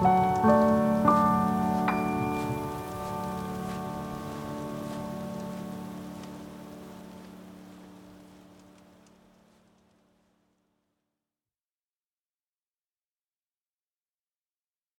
嗯。